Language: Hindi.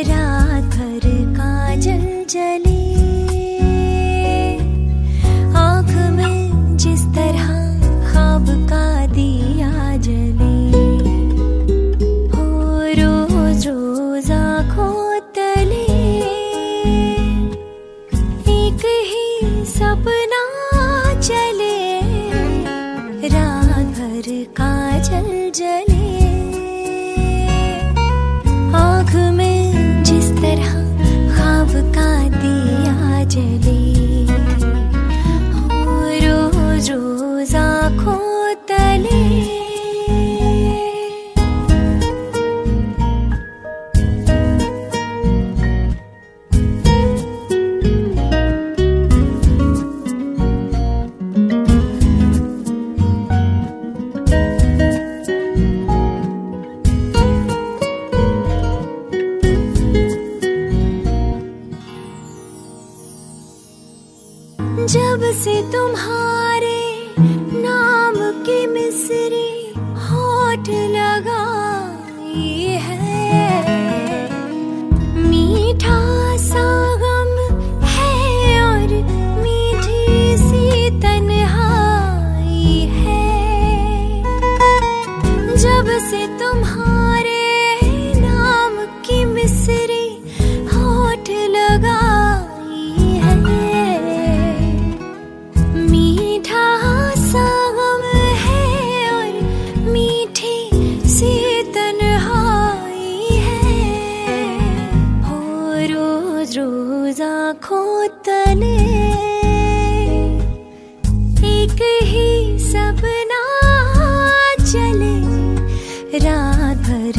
रात भर का जल। जले आँख में जिस तरह खाब का दिया जले। रोज एक ही सपना चले। जल जले। खाब का दिया जब से तुम्हारे आँखों तले एक ही सपना चले रात भर